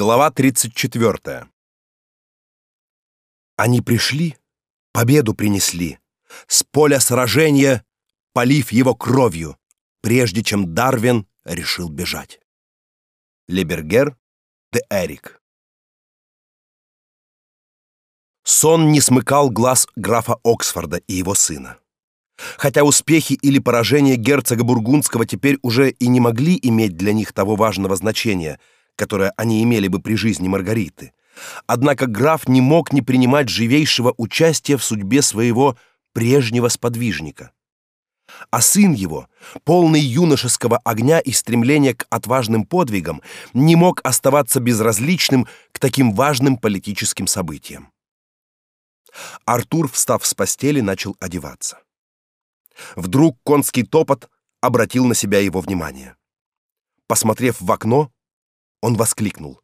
Глава 34. Они пришли, победу принесли, с поля сражения, полив его кровью, прежде чем Дарвин решил бежать. Лебергер де Эрик. Сон не смыкал глаз графа Оксфорда и его сына. Хотя успехи или поражения герцога Бургундского теперь уже и не могли иметь для них того важного значения – которое они имели бы при жизни Маргариты. Однако граф не мог не принимать живейшего участия в судьбе своего прежнего сподвижника. А сын его, полный юношеского огня и стремления к отважным подвигам, не мог оставаться безразличным к таким важным политическим событиям. Артур, встав с постели, начал одеваться. Вдруг конский топот обратил на себя его внимание. Посмотрев в окно, он воскликнул.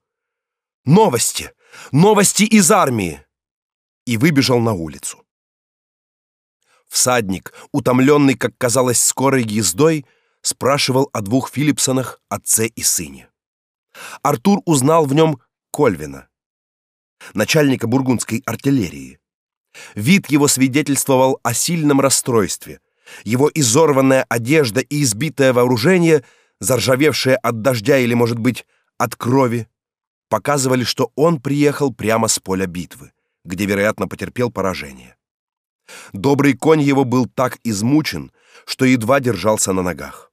«Новости! Новости из армии!» И выбежал на улицу. Всадник, утомленный, как казалось, скорой ездой, спрашивал о двух Филипсонах, отце и сыне. Артур узнал в нем Кольвина, начальника бургундской артиллерии. Вид его свидетельствовал о сильном расстройстве. Его изорванная одежда и избитое вооружение, заржавевшее от дождя или, может быть, от крови, показывали, что он приехал прямо с поля битвы, где, вероятно, потерпел поражение. Добрый конь его был так измучен, что едва держался на ногах.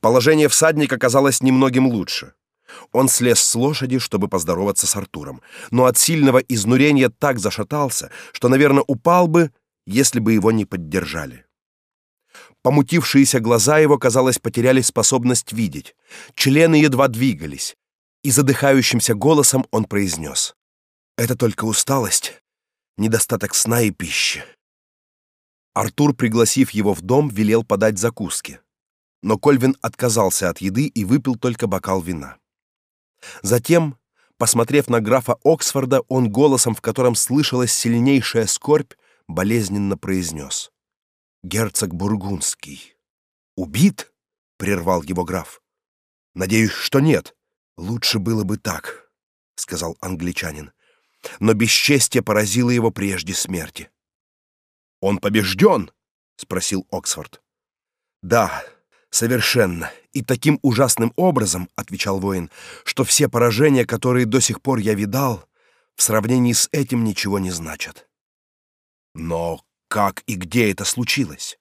Положение всадника казалось немногим лучше. Он слез с лошади, чтобы поздороваться с Артуром, но от сильного изнурения так зашатался, что, наверное, упал бы, если бы его не поддержали. Помутившиеся глаза его, казалось, потеряли способность видеть. Члены едва двигались, и задыхающимся голосом он произнес: "Это только усталость, недостаток сна и пищи". Артур, пригласив его в дом, велел подать закуски. Но Кольвин отказался от еды и выпил только бокал вина. Затем, посмотрев на графа Оксфорда, он голосом, в котором слышалась сильнейшая скорбь, болезненно произнес: герцог бургундский убит? прервал его граф. Надеюсь, что нет. Лучше было бы так, сказал англичанин. Но бесчестье поразило его прежде смерти. Он побежден? спросил Оксфорд. Да, совершенно. И таким ужасным образом, отвечал воин, что все поражения, которые до сих пор я видал, в сравнении с этим ничего не значат. Но как и где это случилось?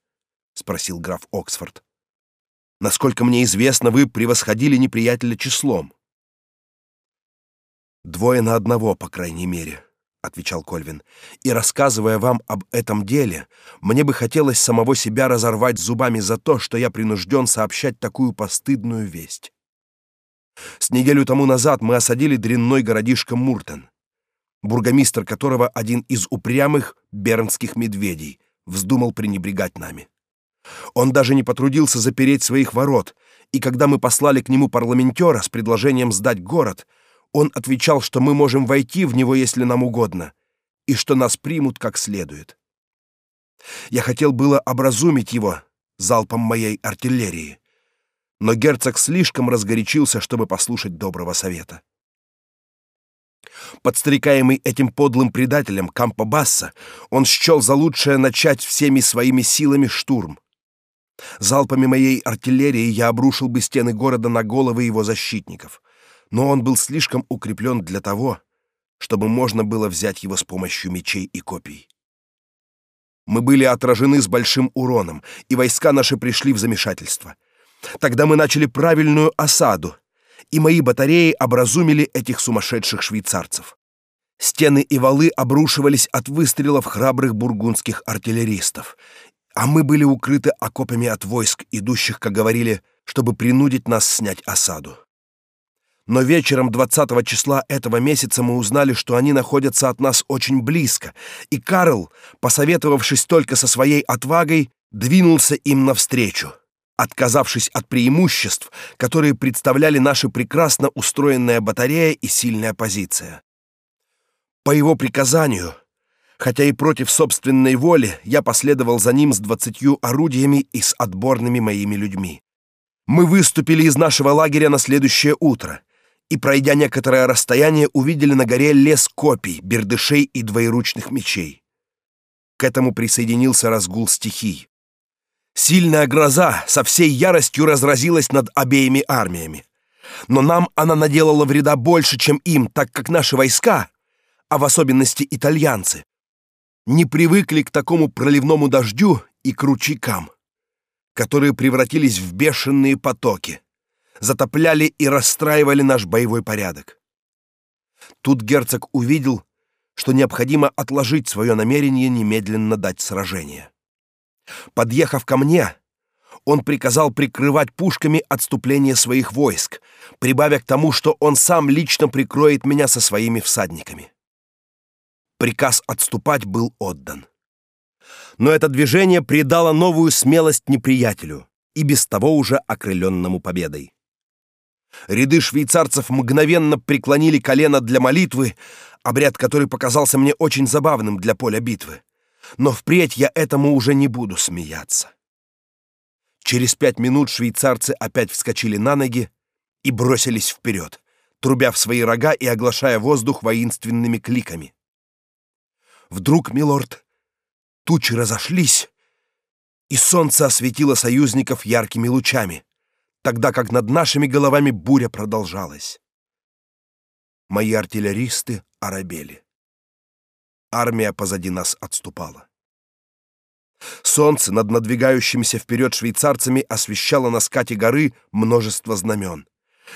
спросил граф Оксфорд. Насколько мне известно, вы превосходили неприятеля числом. Двое на одного, по крайней мере, отвечал Кольвин. И рассказывая вам об этом деле, мне бы хотелось самого себя разорвать зубами за то, что я принужден сообщать такую постыдную весть. С неделю тому назад мы осадили дрянной городишко Муртен бургомистр которого один из упрямых бернских медведей вздумал пренебрегать нами. Он даже не потрудился запереть своих ворот, и когда мы послали к нему парламентера с предложением сдать город, он отвечал, что мы можем войти в него, если нам угодно, и что нас примут как следует. Я хотел было образумить его залпом моей артиллерии, но герцог слишком разгорячился, чтобы послушать доброго совета. Подстрекаемый этим подлым предателем Кампобасса, он счел за лучшее начать всеми своими силами штурм. Залпами моей артиллерии я обрушил бы стены города на головы его защитников, но он был слишком укреплен для того, чтобы можно было взять его с помощью мечей и копий. Мы были отражены с большим уроном, и войска наши пришли в замешательство. Тогда мы начали правильную осаду, и мои батареи образумили этих сумасшедших швейцарцев. Стены и валы обрушивались от выстрелов храбрых бургундских артиллеристов, а мы были укрыты окопами от войск, идущих, как говорили, чтобы принудить нас снять осаду. Но вечером 20 числа этого месяца мы узнали, что они находятся от нас очень близко, и Карл, посоветовавшись только со своей отвагой, двинулся им навстречу отказавшись от преимуществ, которые представляли наша прекрасно устроенная батарея и сильная позиция. По его приказанию, хотя и против собственной воли, я последовал за ним с двадцатью орудиями и с отборными моими людьми. Мы выступили из нашего лагеря на следующее утро, и, пройдя некоторое расстояние, увидели на горе лес копий, бердышей и двоеручных мечей. К этому присоединился разгул стихий. Сильная гроза со всей яростью разразилась над обеими армиями. Но нам она наделала вреда больше, чем им, так как наши войска, а в особенности итальянцы, не привыкли к такому проливному дождю и к ручейкам, которые превратились в бешеные потоки, затопляли и расстраивали наш боевой порядок. Тут герцог увидел, что необходимо отложить свое намерение немедленно дать сражение. Подъехав ко мне, он приказал прикрывать пушками отступление своих войск, прибавя к тому, что он сам лично прикроет меня со своими всадниками. Приказ отступать был отдан. Но это движение придало новую смелость неприятелю, и без того уже окрыленному победой. Ряды швейцарцев мгновенно преклонили колено для молитвы, обряд, который показался мне очень забавным для поля битвы. Но впредь я этому уже не буду смеяться. Через пять минут швейцарцы опять вскочили на ноги и бросились вперед, трубя в свои рога и оглашая воздух воинственными кликами. Вдруг, милорд, тучи разошлись, и солнце осветило союзников яркими лучами, тогда как над нашими головами буря продолжалась. Мои артиллеристы оробели. Армия позади нас отступала. Солнце над надвигающимися вперед швейцарцами освещало на скате горы множество знамен.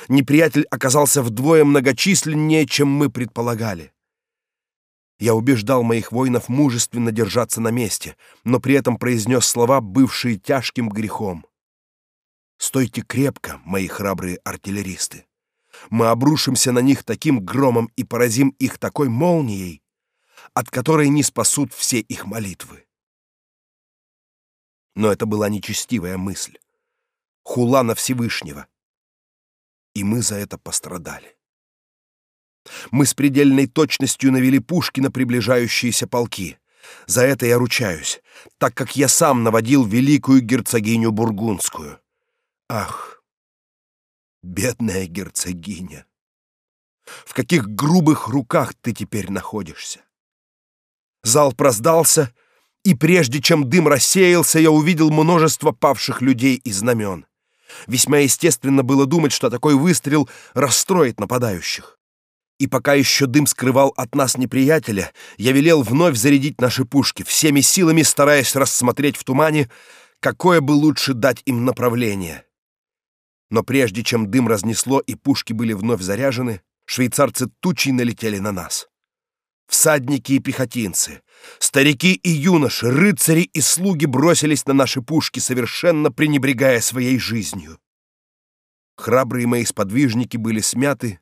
Неприятель оказался вдвое многочисленнее, чем мы предполагали. Я убеждал моих воинов мужественно держаться на месте, но при этом произнес слова, бывшие тяжким грехом. «Стойте крепко, мои храбрые артиллеристы. Мы обрушимся на них таким громом и поразим их такой молнией, от которой не спасут все их молитвы». Но это была нечестивая мысль. Хула на Всевышнего. И мы за это пострадали. Мы с предельной точностью навели пушки на приближающиеся полки. За это я ручаюсь, так как я сам наводил великую герцогиню бургундскую. Ах, бедная герцогиня! В каких грубых руках ты теперь находишься? Зал раздался, и прежде чем дым рассеялся, я увидел множество павших людей и знамен. Весьма естественно было думать, что такой выстрел расстроит нападающих. И пока еще дым скрывал от нас неприятеля, я велел вновь зарядить наши пушки, всеми силами стараясь рассмотреть в тумане, какое бы лучше дать им направление. Но прежде чем дым разнесло и пушки были вновь заряжены, швейцарцы тучей налетели на нас. Всадники и пехотинцы, старики и юноши, рыцари и слуги бросились на наши пушки, совершенно пренебрегая своей жизнью. Храбрые мои сподвижники были смяты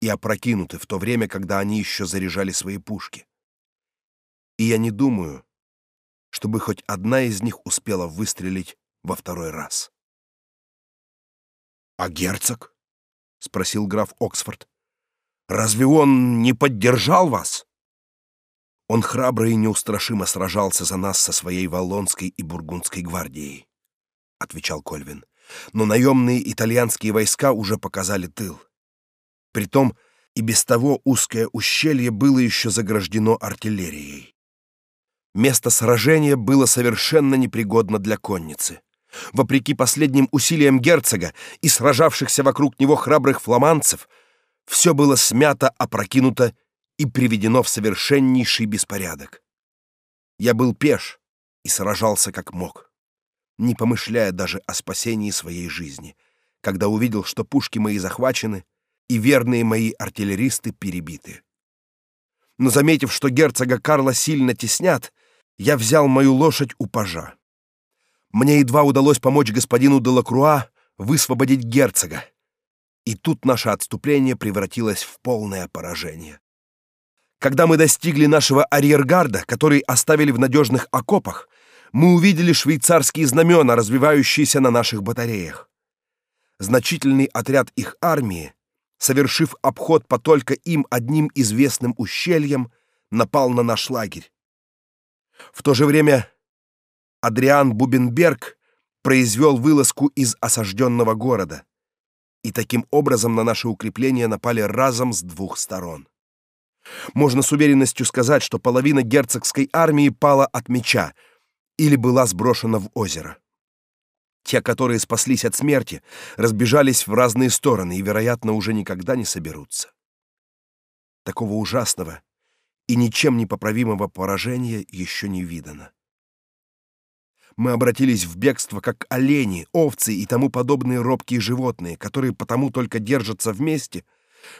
и опрокинуты в то время, когда они еще заряжали свои пушки. И я не думаю, чтобы хоть одна из них успела выстрелить во второй раз. «А герцог?» — спросил граф Оксфорд. «Разве он не поддержал вас?» Он храбро и неустрашимо сражался за нас со своей Валлонской и Бургундской гвардией, — отвечал Кольвин. Но наемные итальянские войска уже показали тыл. Притом и без того узкое ущелье было еще заграждено артиллерией. Место сражения было совершенно непригодно для конницы. Вопреки последним усилиям герцога и сражавшихся вокруг него храбрых фламандцев, все было смято, опрокинуто и приведено в совершеннейший беспорядок. Я был пеш и сражался как мог, не помышляя даже о спасении своей жизни, когда увидел, что пушки мои захвачены, и верные мои артиллеристы перебиты. Но заметив, что герцога Карла сильно теснят, я взял мою лошадь у пажа. Мне едва удалось помочь господину де Лакруа высвободить герцога. И тут наше отступление превратилось в полное поражение. Когда мы достигли нашего арьергарда, который оставили в надежных окопах, мы увидели швейцарские знамена, развивающиеся на наших батареях. Значительный отряд их армии совершив обход по только им одним известным ущельям, напал на наш лагерь. В то же время Адриан Бубенберг произвел вылазку из осажденного города и таким образом на наши укрепления напали разом с двух сторон. Можно с уверенностью сказать, что половина герцогской армии пала от меча или была сброшена в озеро. Те, которые спаслись от смерти, разбежались в разные стороны и, вероятно, уже никогда не соберутся. Такого ужасного и ничем не поправимого поражения еще не видано. Мы обратились в бегство, как олени, овцы и тому подобные робкие животные, которые потому только держатся вместе,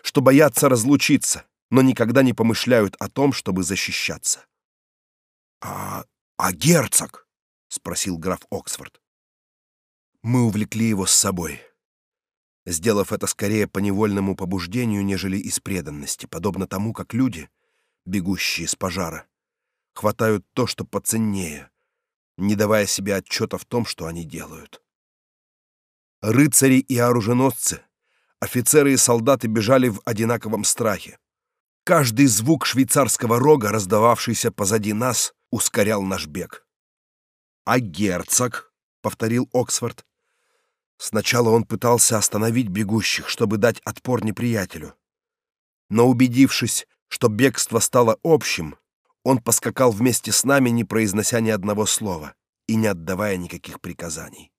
что боятся разлучиться, но никогда не помышляют о том, чтобы защищаться. «А, а герцог?» — спросил граф Оксфорд. Мы увлекли его с собой, сделав это скорее по невольному побуждению, нежели из преданности, подобно тому, как люди, бегущие с пожара, хватают то, что поценнее, не давая себе отчета в том, что они делают. Рыцари и оруженосцы, офицеры и солдаты бежали в одинаковом страхе. Каждый звук швейцарского рога, раздававшийся позади нас, ускорял наш бег. «А герцог?» — повторил Оксфорд. Сначала он пытался остановить бегущих, чтобы дать отпор неприятелю. Но убедившись, что бегство стало общим, он поскакал вместе с нами, не произнося ни одного слова и не отдавая никаких приказаний.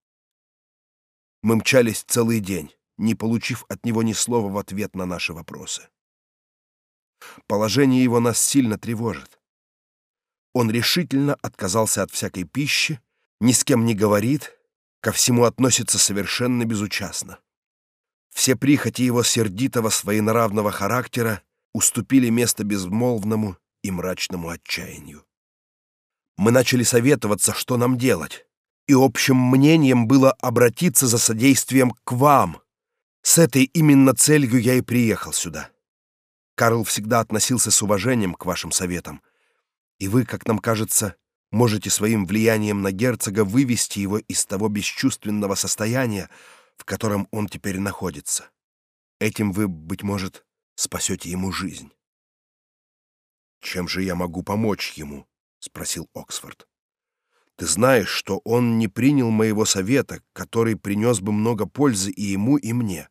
Мы мчались целый день, не получив от него ни слова в ответ на наши вопросы. Положение его нас сильно тревожит. Он решительно отказался от всякой пищи, ни с кем не говорит ко всему относится совершенно безучастно. Все прихоти его сердитого своенравного характера уступили место безмолвному и мрачному отчаянию. Мы начали советоваться, что нам делать, и общим мнением было обратиться за содействием к вам. С этой именно целью я и приехал сюда. Карл всегда относился с уважением к вашим советам, и вы, как нам кажется, можете своим влиянием на герцога вывести его из того бесчувственного состояния, в котором он теперь находится. Этим вы, быть может, спасете ему жизнь. «Чем же я могу помочь ему?» — спросил Оксфорд. «Ты знаешь, что он не принял моего совета, который принес бы много пользы и ему, и мне.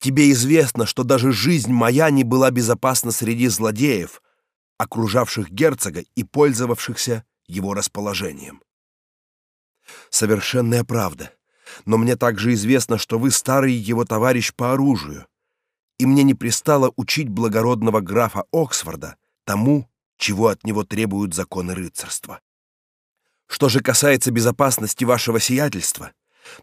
Тебе известно, что даже жизнь моя не была безопасна среди злодеев, окружавших герцога и пользовавшихся его расположением. Совершенная правда. Но мне также известно, что вы старый его товарищ по оружию, и мне не пристало учить благородного графа Оксфорда тому, чего от него требуют законы рыцарства. Что же касается безопасности вашего сиятельства,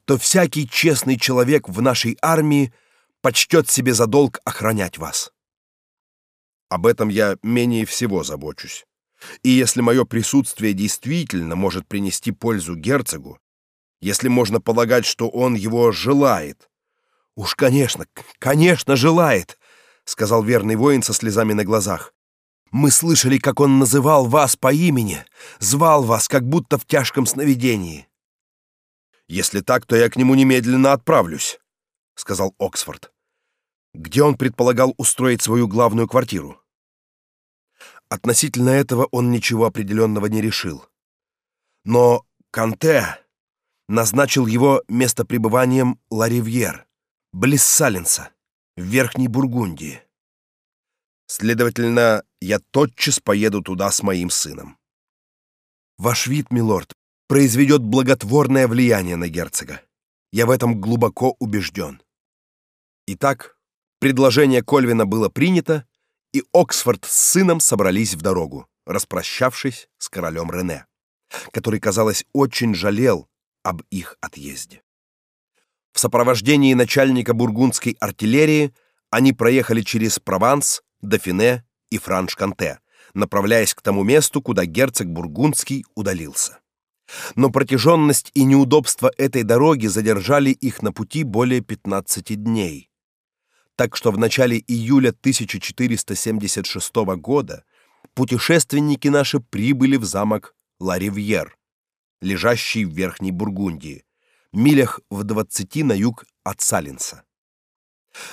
то всякий честный человек в нашей армии почтет себе за долг охранять вас. Об этом я менее всего забочусь. И если мое присутствие действительно может принести пользу герцогу, если можно полагать, что он его желает, уж, конечно, конечно, желает, сказал верный воин со слезами на глазах. Мы слышали, как он называл вас по имени, звал вас, как будто в тяжком сновидении. Если так, то я к нему немедленно отправлюсь, сказал Оксфорд. Где он предполагал устроить свою главную квартиру? Относительно этого он ничего определенного не решил. Но Канте назначил его местопребыванием Ларивьер, близ Саленса, в Верхней Бургундии. Следовательно, я тотчас поеду туда с моим сыном. Ваш вид, милорд, произведет благотворное влияние на герцога. Я в этом глубоко убежден. Итак, предложение Кольвина было принято, и Оксфорд с сыном собрались в дорогу, распрощавшись с королем Рене, который, казалось, очень жалел об их отъезде. В сопровождении начальника бургундской артиллерии они проехали через Прованс, Дофине и Франш-Канте, направляясь к тому месту, куда герцог бургундский удалился. Но протяженность и неудобства этой дороги задержали их на пути более 15 дней так что в начале июля 1476 года путешественники наши прибыли в замок Ларивьер, лежащий в Верхней Бургундии, милях в 20 на юг от Саленса.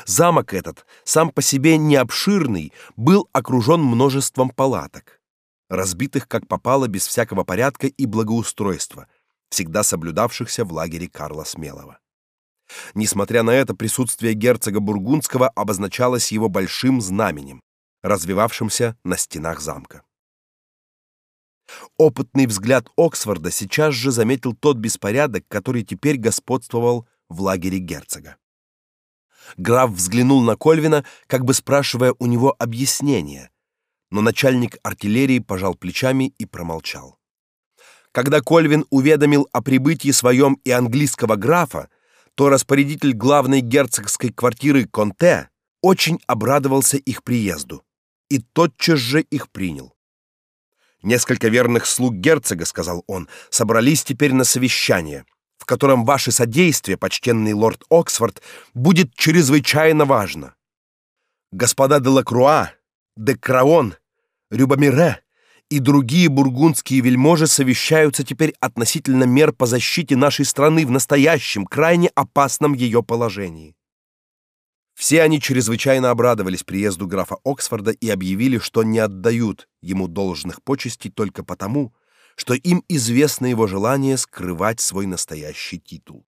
Замок этот, сам по себе не обширный, был окружен множеством палаток, разбитых как попало без всякого порядка и благоустройства, всегда соблюдавшихся в лагере Карла Смелого. Несмотря на это, присутствие герцога бургундского обозначалось его большим знаменем, развивавшимся на стенах замка. Опытный взгляд Оксфорда сейчас же заметил тот беспорядок, который теперь господствовал в лагере герцога. Граф взглянул на Кольвина, как бы спрашивая у него объяснения, но начальник артиллерии пожал плечами и промолчал. Когда Кольвин уведомил о прибытии своем и английского графа, то распорядитель главной герцогской квартиры Конте очень обрадовался их приезду и тотчас же их принял. Несколько верных слуг герцога, сказал он, собрались теперь на совещание, котором ваше содействие, почтенный лорд Оксфорд, будет чрезвычайно важно. Господа де Лакруа, де Краон, Рюбамире и другие бургундские вельможи совещаются теперь относительно мер по защите нашей страны в настоящем крайне опасном ее положении. Все они чрезвычайно обрадовались приезду графа Оксфорда и объявили, что не отдают ему должных почестей только потому, что им известно его желание скрывать свой настоящий титул.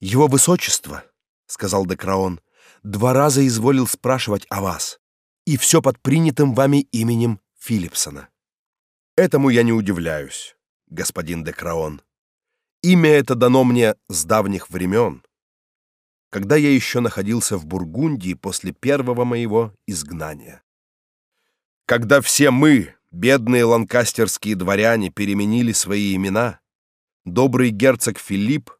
Его высочество, сказал Декраон, два раза изволил спрашивать о вас, и все под принятым вами именем Филипсона. Этому я не удивляюсь, господин Декраон. Имя это дано мне с давних времен когда я еще находился в Бургундии после первого моего изгнания. Когда все мы, бедные ланкастерские дворяне, переменили свои имена, добрый герцог Филипп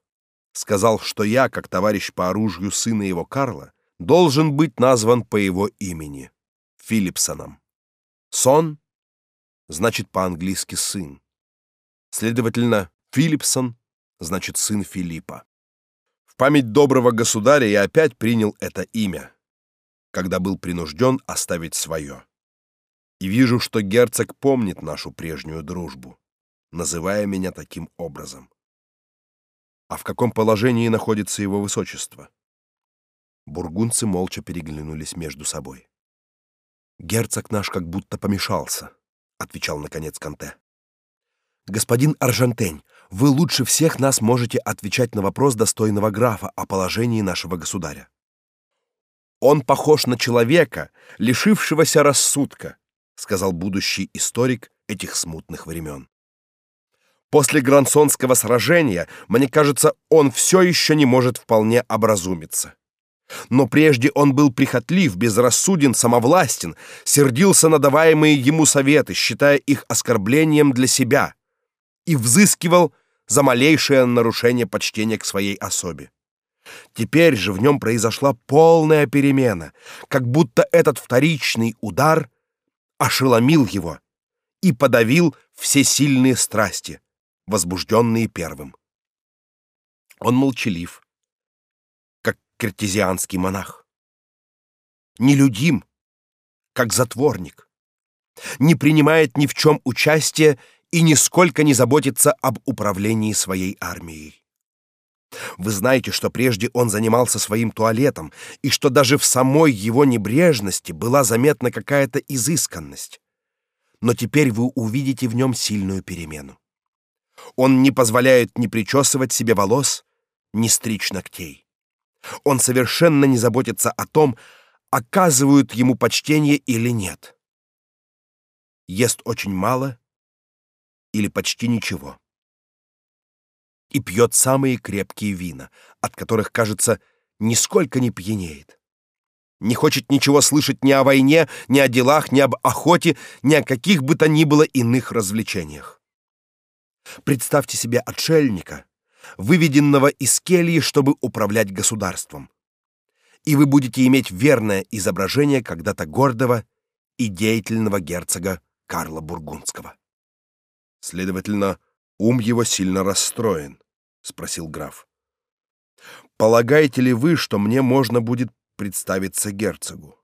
сказал, что я, как товарищ по оружию сына его Карла, должен быть назван по его имени Филипсоном. Сон значит по-английски сын. Следовательно, Филипсон значит сын Филиппа память доброго государя я опять принял это имя, когда был принужден оставить свое. И вижу, что герцог помнит нашу прежнюю дружбу, называя меня таким образом. А в каком положении находится его высочество? Бургунцы молча переглянулись между собой. Герцог наш как будто помешался, отвечал наконец Канте. Господин Аржантень, вы лучше всех нас можете отвечать на вопрос достойного графа о положении нашего государя. Он похож на человека, лишившегося рассудка, сказал будущий историк этих смутных времен. После Грансонского сражения, мне кажется, он все еще не может вполне образумиться. Но прежде он был прихотлив, безрассуден, самовластен, сердился на даваемые ему советы, считая их оскорблением для себя, и взыскивал за малейшее нарушение почтения к своей особе. Теперь же в нем произошла полная перемена, как будто этот вторичный удар ошеломил его и подавил все сильные страсти, возбужденные первым. Он молчалив, как картезианский монах. Нелюдим, как затворник. Не принимает ни в чем участия и нисколько не заботится об управлении своей армией. Вы знаете, что прежде он занимался своим туалетом, и что даже в самой его небрежности была заметна какая-то изысканность. Но теперь вы увидите в нем сильную перемену. Он не позволяет ни причесывать себе волос, ни стричь ногтей. Он совершенно не заботится о том, оказывают ему почтение или нет. Ест очень мало или почти ничего. И пьет самые крепкие вина, от которых, кажется, нисколько не пьянеет. Не хочет ничего слышать ни о войне, ни о делах, ни об охоте, ни о каких бы то ни было иных развлечениях. Представьте себе отшельника, выведенного из кельи, чтобы управлять государством. И вы будете иметь верное изображение когда-то гордого и деятельного герцога Карла Бургундского. Следовательно, ум его сильно расстроен, спросил граф. Полагаете ли вы, что мне можно будет представиться герцогу?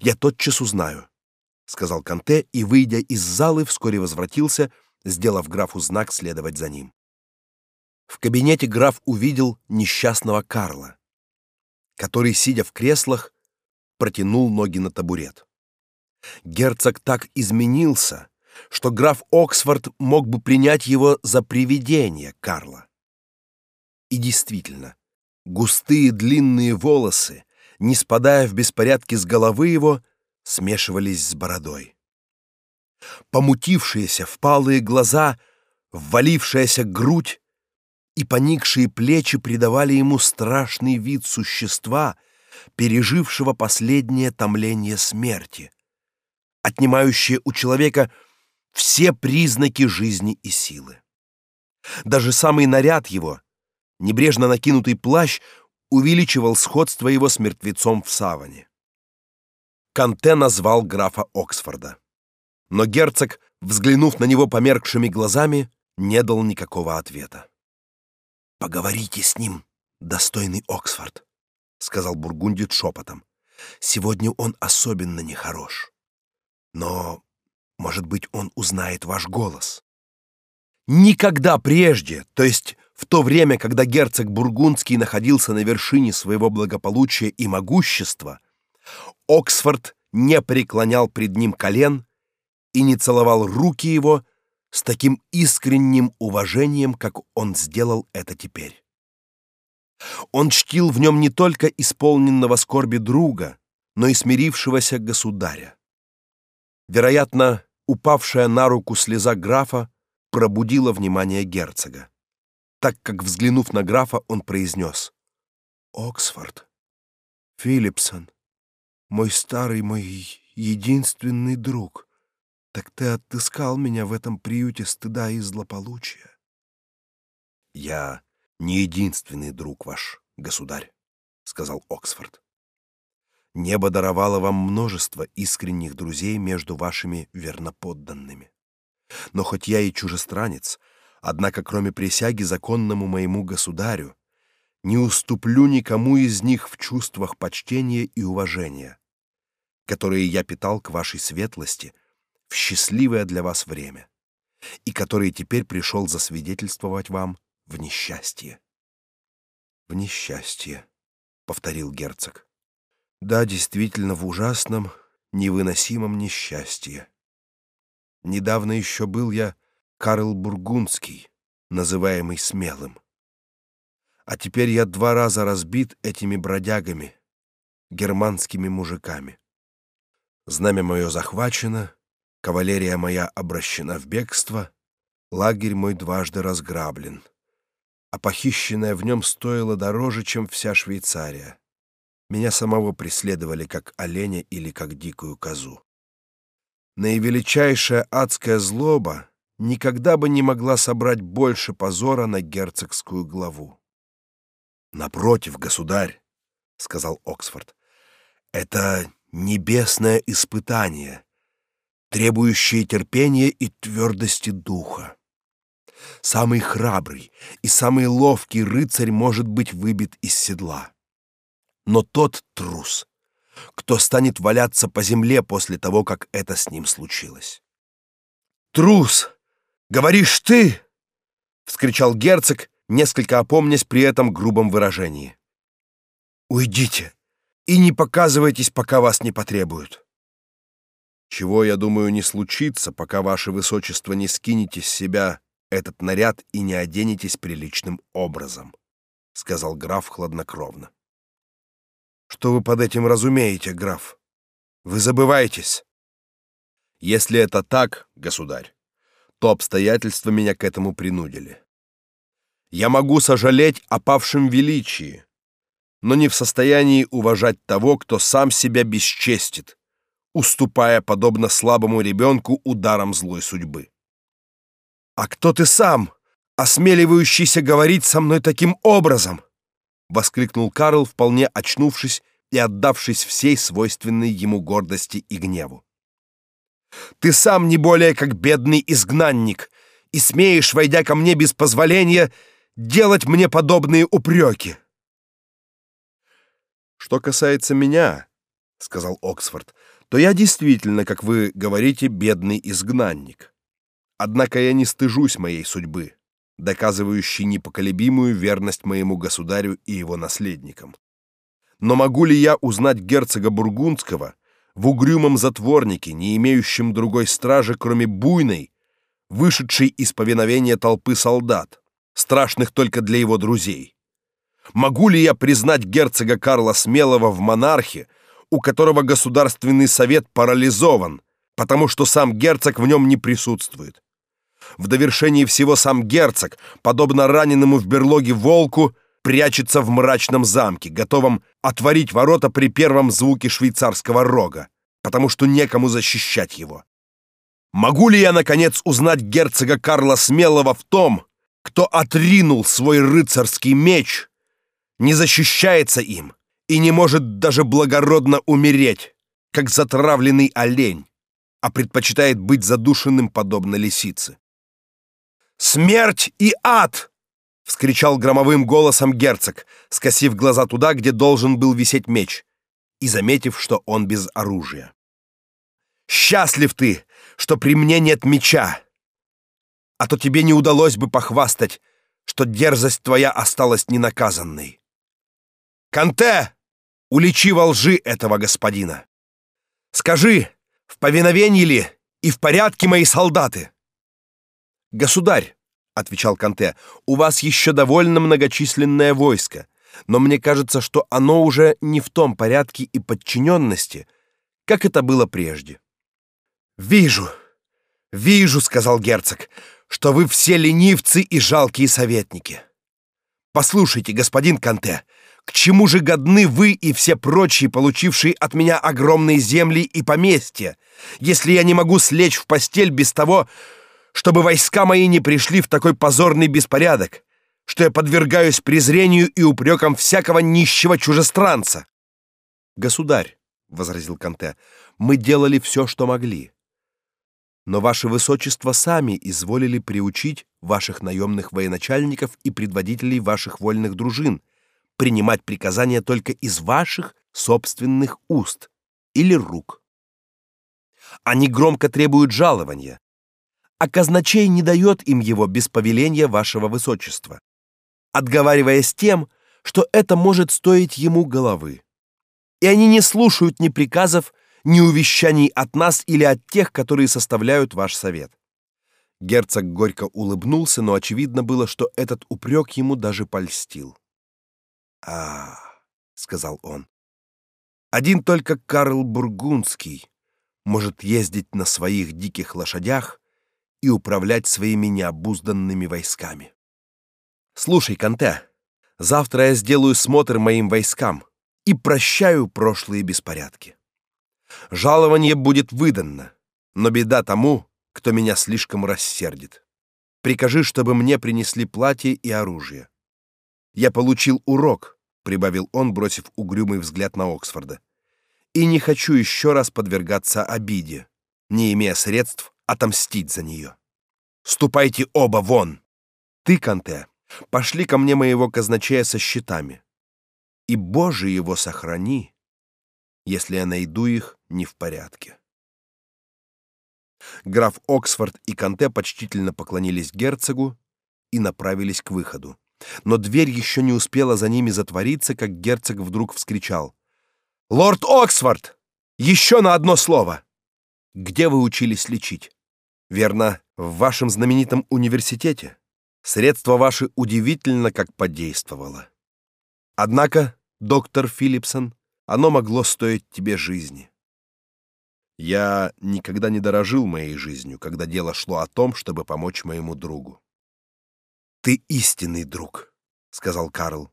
Я тотчас узнаю, сказал Канте и выйдя из залы, вскоре возвратился, сделав графу знак следовать за ним. В кабинете граф увидел несчастного Карла, который, сидя в креслах, протянул ноги на табурет. Герцог так изменился, что граф Оксфорд мог бы принять его за привидение Карла. И действительно, густые длинные волосы, не спадая в беспорядке с головы его, смешивались с бородой. Помутившиеся впалые глаза, ввалившаяся грудь и поникшие плечи придавали ему страшный вид существа, пережившего последнее томление смерти, отнимающее у человека все признаки жизни и силы. Даже самый наряд его, небрежно накинутый плащ, увеличивал сходство его с мертвецом в саване. Канте назвал графа Оксфорда. Но герцог, взглянув на него померкшими глазами, не дал никакого ответа. «Поговорите с ним, достойный Оксфорд», — сказал бургундит шепотом. «Сегодня он особенно нехорош. Но, может быть, он узнает ваш голос». Никогда прежде, то есть в то время, когда герцог Бургундский находился на вершине своего благополучия и могущества, Оксфорд не преклонял пред ним колен и не целовал руки его с таким искренним уважением, как он сделал это теперь. Он чтил в нем не только исполненного скорби друга, но и смирившегося государя. Вероятно, упавшая на руку слеза графа пробудила внимание герцога, так как, взглянув на графа, он произнес «Оксфорд, Филипсон, мой старый, мой единственный друг, так ты отыскал меня в этом приюте стыда и злополучия». «Я не единственный друг ваш, государь», — сказал Оксфорд. «Небо даровало вам множество искренних друзей между вашими верноподданными. Но хоть я и чужестранец, однако кроме присяги законному моему государю, не уступлю никому из них в чувствах почтения и уважения, которые я питал к вашей светлости в счастливое для вас время, и которые теперь пришел засвидетельствовать вам в несчастье. В несчастье, повторил герцог. Да, действительно, в ужасном, невыносимом несчастье. Недавно еще был я Карл Бургундский, называемый смелым. А теперь я два раза разбит этими бродягами, германскими мужиками. Знамя мое захвачено, кавалерия моя обращена в бегство, лагерь мой дважды разграблен, а похищенное в нем стоило дороже, чем вся Швейцария. Меня самого преследовали как оленя или как дикую козу наивеличайшая адская злоба никогда бы не могла собрать больше позора на герцогскую главу. «Напротив, государь», — сказал Оксфорд, — «это небесное испытание, требующее терпения и твердости духа. Самый храбрый и самый ловкий рыцарь может быть выбит из седла. Но тот трус, кто станет валяться по земле после того, как это с ним случилось. «Трус! Говоришь ты!» — вскричал герцог, несколько опомнясь при этом грубом выражении. «Уйдите и не показывайтесь, пока вас не потребуют». «Чего, я думаю, не случится, пока ваше высочество не скинете с себя этот наряд и не оденетесь приличным образом», — сказал граф хладнокровно. Что вы под этим разумеете, граф? Вы забываетесь. Если это так, государь, то обстоятельства меня к этому принудили. Я могу сожалеть о павшем величии, но не в состоянии уважать того, кто сам себя бесчестит, уступая подобно слабому ребенку ударам злой судьбы. А кто ты сам, осмеливающийся говорить со мной таким образом? Воскликнул Карл, вполне очнувшись и отдавшись всей свойственной ему гордости и гневу. Ты сам не более как бедный изгнанник и смеешь, войдя ко мне без позволения, делать мне подобные упреки. Что касается меня, сказал Оксфорд, то я действительно, как вы говорите, бедный изгнанник. Однако я не стыжусь моей судьбы доказывающий непоколебимую верность моему государю и его наследникам. Но могу ли я узнать герцога бургундского в угрюмом затворнике, не имеющем другой стражи, кроме буйной, вышедшей из повиновения толпы солдат, страшных только для его друзей, Могу ли я признать герцога Карла Смелого в монархе, у которого государственный совет парализован, потому что сам герцог в нем не присутствует? В довершении всего сам герцог, подобно раненому в берлоге волку, прячется в мрачном замке, готовом отворить ворота при первом звуке швейцарского рога, потому что некому защищать его. Могу ли я наконец узнать герцога Карла Смелого в том, кто отринул свой рыцарский меч, не защищается им и не может даже благородно умереть, как затравленный олень, а предпочитает быть задушенным подобно лисице? Смерть и ад! вскричал громовым голосом герцог, скосив глаза туда, где должен был висеть меч, и заметив, что он без оружия. Счастлив ты, что при мне нет меча. А то тебе не удалось бы похвастать, что дерзость твоя осталась ненаказанной. Канте, уличи во лжи этого господина. Скажи, в повиновении ли и в порядке мои солдаты? Государь, отвечал Канте. У вас еще довольно многочисленное войско, но мне кажется, что оно уже не в том порядке и подчиненности, как это было прежде. Вижу, вижу, сказал герцог, что вы все ленивцы и жалкие советники. Послушайте, господин Канте, к чему же годны вы и все прочие, получившие от меня огромные земли и поместья, если я не могу слечь в постель без того, чтобы войска мои не пришли в такой позорный беспорядок, что я подвергаюсь презрению и упрекам всякого нищего чужестранца. Государь, возразил Канте, мы делали все, что могли. Но ваше высочество сами изволили приучить ваших наемных военачальников и предводителей ваших вольных дружин принимать приказания только из ваших собственных уст или рук. Они громко требуют жалования, а казначей не дает им его без повеления вашего высочества, отговариваясь тем, что это может стоить ему головы. И они не слушают ни приказов, ни увещаний от нас или от тех, которые составляют ваш совет. Герцог горько улыбнулся, но очевидно было, что этот упрек ему даже польстил. А, сказал он. Один только Карл Бургундский может ездить на своих диких лошадях и управлять своими необузданными войсками. Слушай, Канте, завтра я сделаю смотр моим войскам и прощаю прошлые беспорядки. Жалование будет выдано, но беда тому, кто меня слишком рассердит. Прикажи, чтобы мне принесли платье и оружие. Я получил урок, прибавил он, бросив угрюмый взгляд на Оксфорда. И не хочу еще раз подвергаться обиде, не имея средств отомстить за нее. Ступайте оба вон. Ты, Канте, пошли ко мне моего казначея со счетами. И Боже его сохрани, если я найду их не в порядке. Граф Оксфорд и Канте почтительно поклонились герцогу и направились к выходу. Но дверь еще не успела за ними затвориться, как герцог вдруг вскричал: "Лорд Оксфорд, еще на одно слово. Где вы учились лечить?" Верно, в вашем знаменитом университете. Средство ваше удивительно как подействовало. Однако, доктор Филипсон, оно могло стоить тебе жизни. Я никогда не дорожил моей жизнью, когда дело шло о том, чтобы помочь моему другу. Ты истинный друг, сказал Карл,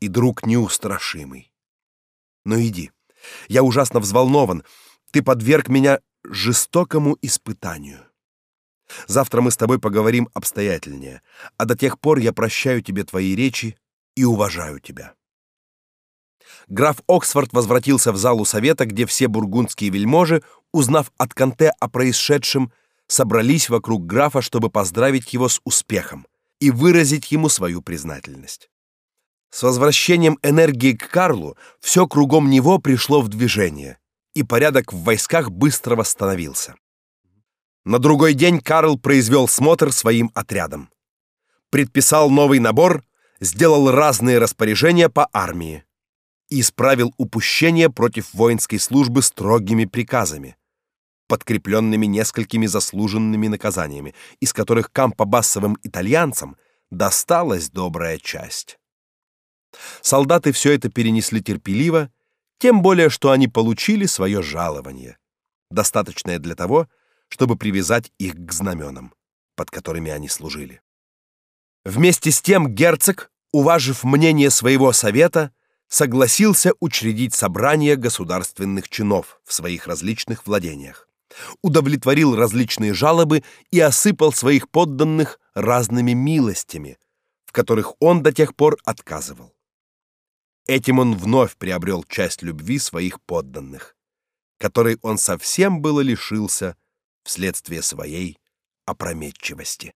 и друг неустрашимый. Но иди. Я ужасно взволнован. Ты подверг меня жестокому испытанию. Завтра мы с тобой поговорим обстоятельнее, а до тех пор я прощаю тебе твои речи и уважаю тебя. Граф Оксфорд возвратился в залу совета, где все бургундские вельможи, узнав от Канте о происшедшем, собрались вокруг графа, чтобы поздравить его с успехом и выразить ему свою признательность. С возвращением энергии к Карлу все кругом него пришло в движение, и порядок в войсках быстро восстановился. На другой день Карл произвел смотр своим отрядом. Предписал новый набор, сделал разные распоряжения по армии и исправил упущения против воинской службы строгими приказами, подкрепленными несколькими заслуженными наказаниями, из которых кампобассовым итальянцам досталась добрая часть. Солдаты все это перенесли терпеливо, тем более что они получили свое жалование, достаточное для того, чтобы привязать их к знаменам, под которыми они служили. Вместе с тем герцог, уважив мнение своего совета, согласился учредить собрание государственных чинов в своих различных владениях, удовлетворил различные жалобы и осыпал своих подданных разными милостями, в которых он до тех пор отказывал. Этим он вновь приобрел часть любви своих подданных, которой он совсем было лишился вследствие своей опрометчивости.